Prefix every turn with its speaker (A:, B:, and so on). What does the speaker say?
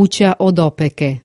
A: kuća od opeke.